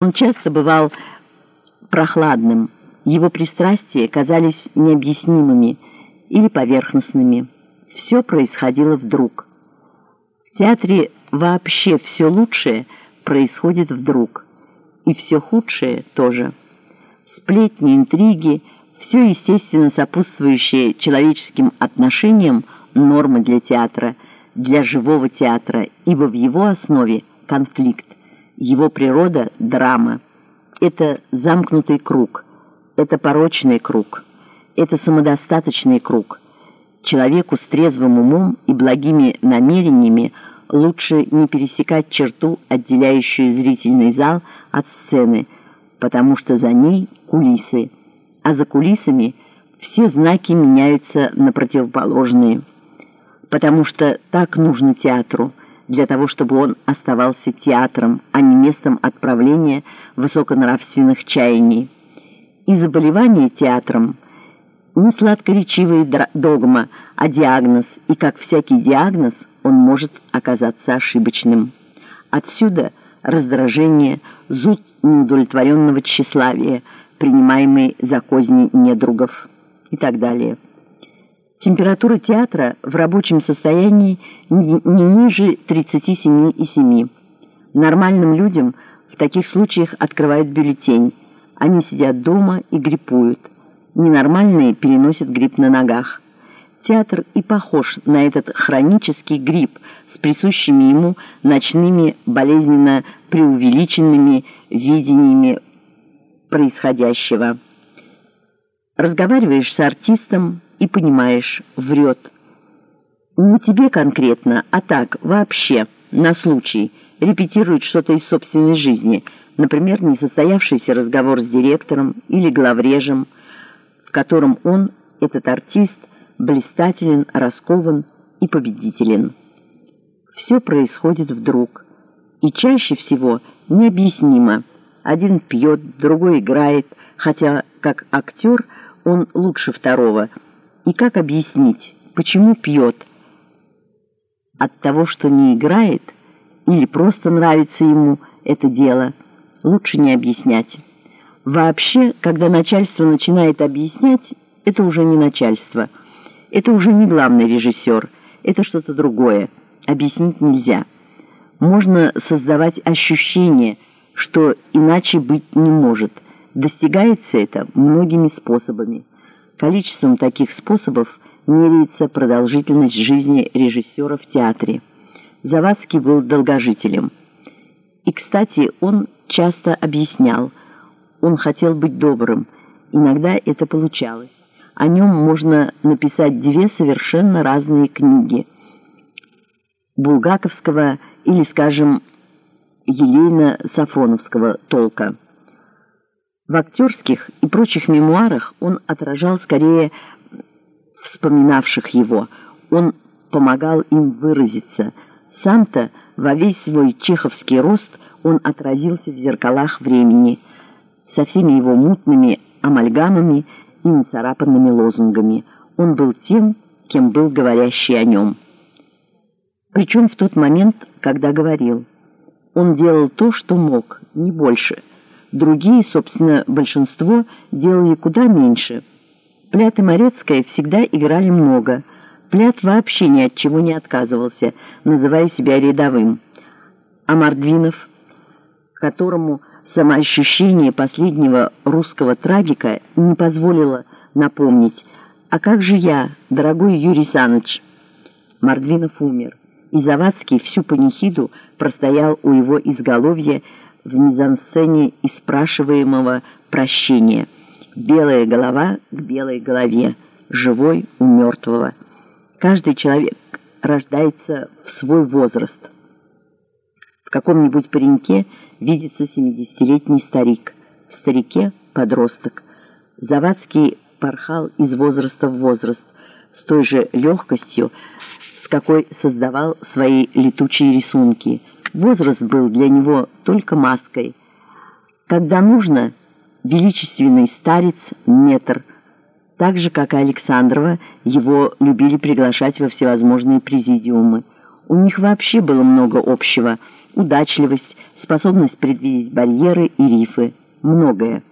Он часто бывал прохладным, его пристрастия казались необъяснимыми или поверхностными. Все происходило вдруг. В театре вообще все лучшее происходит вдруг, и все худшее тоже. Сплетни, интриги, все естественно сопутствующее человеческим отношениям нормы для театра, для живого театра, ибо в его основе конфликт. Его природа – драма. Это замкнутый круг. Это порочный круг. Это самодостаточный круг. Человеку с трезвым умом и благими намерениями лучше не пересекать черту, отделяющую зрительный зал от сцены, потому что за ней кулисы, а за кулисами все знаки меняются на противоположные. Потому что так нужно театру – для того, чтобы он оставался театром, а не местом отправления высоконравственных чаяний. И заболевание театром не сладкоречивая догма, а диагноз, и как всякий диагноз он может оказаться ошибочным. Отсюда раздражение, зуд неудовлетворенного тщеславия, принимаемый за козни недругов и так далее. Температура театра в рабочем состоянии не ниже 37,7. Нормальным людям в таких случаях открывают бюллетень. Они сидят дома и гриппуют. Ненормальные переносят грипп на ногах. Театр и похож на этот хронический грипп с присущими ему ночными болезненно преувеличенными видениями происходящего. Разговариваешь с артистом, и понимаешь, врет. Не тебе конкретно, а так, вообще, на случай, репетирует что-то из собственной жизни, например, несостоявшийся разговор с директором или главрежем, в котором он, этот артист, блистателен, раскован и победителен. Все происходит вдруг, и чаще всего необъяснимо. Один пьет, другой играет, хотя как актер он лучше второго – и как объяснить, почему пьет? От того, что не играет, или просто нравится ему это дело, лучше не объяснять. Вообще, когда начальство начинает объяснять, это уже не начальство. Это уже не главный режиссер, это что-то другое. Объяснить нельзя. Можно создавать ощущение, что иначе быть не может. Достигается это многими способами. Количеством таких способов меряется продолжительность жизни режиссера в театре. Завадский был долгожителем. И, кстати, он часто объяснял, он хотел быть добрым, иногда это получалось. О нем можно написать две совершенно разные книги. Булгаковского или, скажем, Елейно-Сафроновского толка. В актерских и прочих мемуарах он отражал скорее вспоминавших его. Он помогал им выразиться. Сам-то во весь свой чеховский рост он отразился в зеркалах времени со всеми его мутными амальгамами и нацарапанными лозунгами. Он был тем, кем был говорящий о нем. Причем в тот момент, когда говорил. Он делал то, что мог, не больше – Другие, собственно, большинство делали куда меньше. Плят и Морецкая всегда играли много. Плят вообще ни от чего не отказывался, называя себя рядовым. А Мордвинов, которому самоощущение последнего русского трагика не позволило напомнить «А как же я, дорогой Юрий Саныч?» Мордвинов умер, и Завадский всю панихиду простоял у его изголовья, в мизансцене и спрашиваемого прощения. Белая голова к белой голове, живой у мертвого. Каждый человек рождается в свой возраст. В каком-нибудь пареньке видится 70-летний старик, в старике – подросток. Завадский порхал из возраста в возраст с той же легкостью, с какой создавал свои летучие рисунки – Возраст был для него только маской. Когда нужно, величественный старец метр. Так же, как и Александрова, его любили приглашать во всевозможные президиумы. У них вообще было много общего. удачливость, способность предвидеть барьеры и рифы, многое.